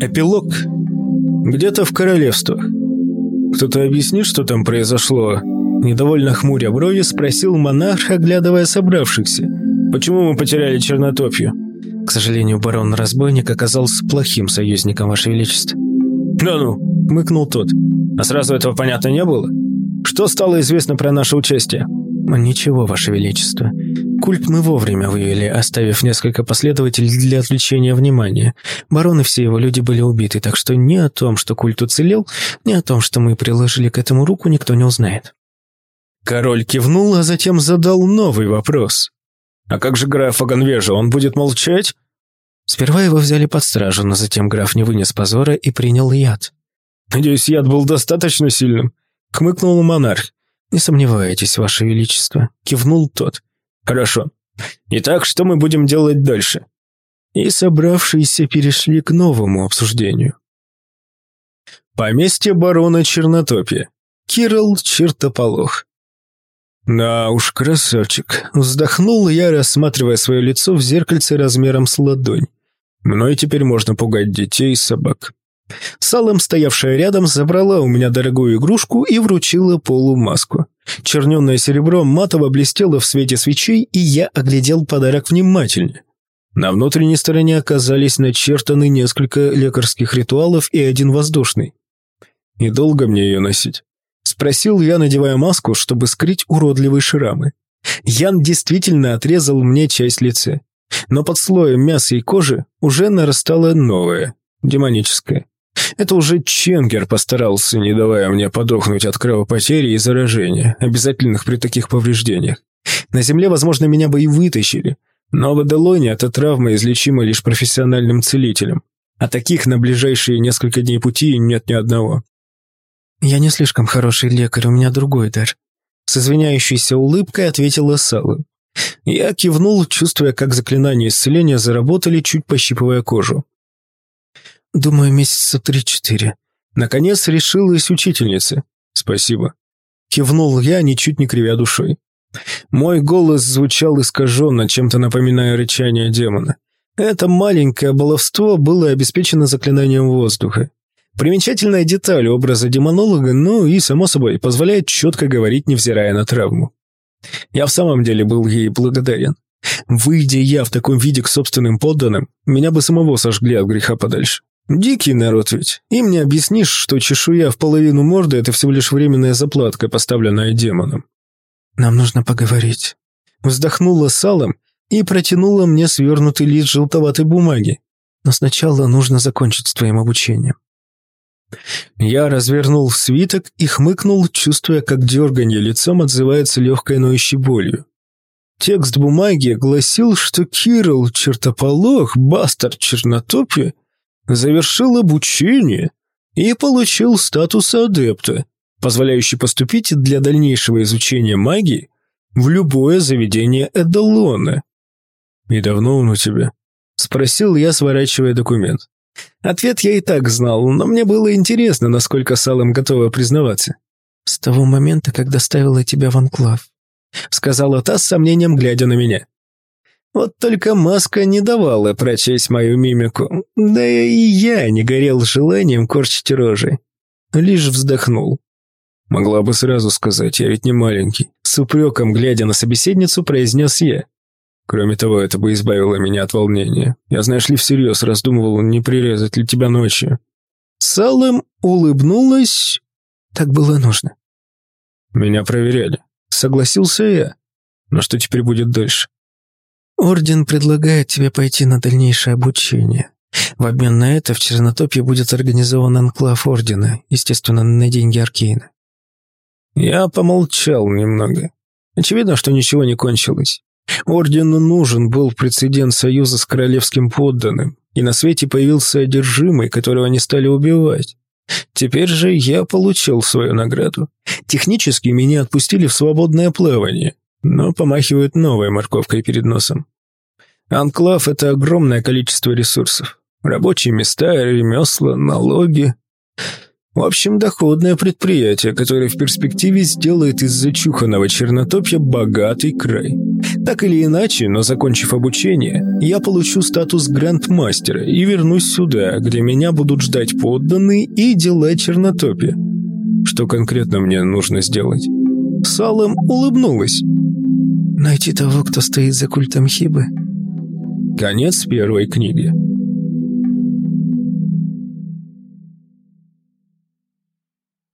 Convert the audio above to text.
Эпилог. Где-то в королевствах. Кто-то объяснит, что там произошло? Недовольно хмуря брови спросил монарх, оглядывая собравшихся. Почему мы потеряли чернотопью? К сожалению, барон-разбойник оказался плохим союзником, Ваше Величество. Да ну, мыкнул тот. А сразу этого понятно не было? Что стало известно про наше участие? Ничего, Ваше Величество. Культ мы вовремя вывели, оставив несколько последователей для отвлечения внимания. Барон и все его люди были убиты, так что ни о том, что культ уцелел, ни о том, что мы приложили к этому руку, никто не узнает. Король кивнул, а затем задал новый вопрос. «А как же граф Аганвежа, он будет молчать?» Сперва его взяли под стражу, но затем граф не вынес позора и принял яд. «Надеюсь, яд был достаточно сильным?» — хмыкнул монарх. «Не сомневайтесь, Ваше Величество», — кивнул тот. «Хорошо. Итак, что мы будем делать дальше?» И собравшиеся перешли к новому обсуждению. Поместье барона Чернотопия. Кирилл Чертополох. «Да уж, красавчик!» Вздохнул я, рассматривая свое лицо в зеркальце размером с ладонь. Мной теперь можно пугать детей и собак. Салом, стоявшая рядом, забрала у меня дорогую игрушку и вручила полумаску. Черненное серебро матово блестело в свете свечей, и я оглядел подарок внимательнее. На внутренней стороне оказались начертаны несколько лекарских ритуалов и один воздушный. И долго мне ее носить? Спросил я, надевая маску, чтобы скрыть уродливые шрамы. Ян действительно отрезал мне часть лица. Но под слоем мяса и кожи уже нарастало новое, демоническое. Это уже Ченгер постарался, не давая мне подохнуть от кровопотери и заражения, обязательных при таких повреждениях. На земле, возможно, меня бы и вытащили, но в Аделоне эта травма излечима лишь профессиональным целителем. А таких на ближайшие несколько дней пути нет ни одного. «Я не слишком хороший лекарь, у меня другой дар», — с извиняющейся улыбкой ответила Сала. Я кивнул, чувствуя, как заклинания исцеления заработали, чуть пощипывая кожу. «Думаю, месяца три-четыре». Наконец решилась учительница. «Спасибо». Кивнул я, ничуть не кривя душой. Мой голос звучал искаженно, чем-то напоминая рычание демона. Это маленькое баловство было обеспечено заклинанием воздуха. Примечательная деталь образа демонолога, ну и, само собой, позволяет четко говорить, невзирая на травму. Я в самом деле был ей благодарен. Выйдя я в таком виде к собственным подданным, меня бы самого сожгли от греха подальше. Дикий народ ведь. Им не объяснишь, что чешуя в половину морды – это всего лишь временная заплатка, поставленная демоном. «Нам нужно поговорить». Вздохнула салом и протянула мне свернутый лист желтоватой бумаги. «Но сначала нужно закончить с твоим обучением». Я развернул свиток и хмыкнул, чувствуя, как дерганье лицом отзывается легкой ноющей болью. Текст бумаги гласил, что Кирилл Чертополох, бастард Чернотопия, завершил обучение и получил статус адепта, позволяющий поступить для дальнейшего изучения магии в любое заведение Эдалона. «И давно он у тебя?» – спросил я, сворачивая документ. Ответ я и так знал, но мне было интересно, насколько Салом готова признаваться. «С того момента, как доставила тебя в анклав», — сказала та с сомнением, глядя на меня. Вот только маска не давала прочесть мою мимику, да и я не горел желанием корчить рожи. Лишь вздохнул. Могла бы сразу сказать, я ведь не маленький. С упреком, глядя на собеседницу, произнес я. Кроме того, это бы избавило меня от волнения. Я, знаешь ли, всерьез раздумывал, не прирезать ли тебя ночью. Салем улыбнулась. Так было нужно. Меня проверяли. Согласился я. Но что теперь будет дальше? Орден предлагает тебе пойти на дальнейшее обучение. В обмен на это в Чернотопье будет организован анклав Ордена, естественно, на деньги Аркейна. Я помолчал немного. Очевидно, что ничего не кончилось. Ордену нужен был прецедент союза с королевским подданным, и на свете появился одержимый, которого они стали убивать. Теперь же я получил свою награду. Технически меня отпустили в свободное плавание, но помахивают новой морковкой перед носом. Анклав – это огромное количество ресурсов. Рабочие места, ремесла, налоги. В общем, доходное предприятие, которое в перспективе сделает из зачуханного чернотопья богатый край. Так или иначе, но закончив обучение, я получу статус грандмастера и вернусь сюда, где меня будут ждать подданные и дела чернотопия. Что конкретно мне нужно сделать? Салом улыбнулась. Найти того, кто стоит за культом Хибы. Конец первой книги.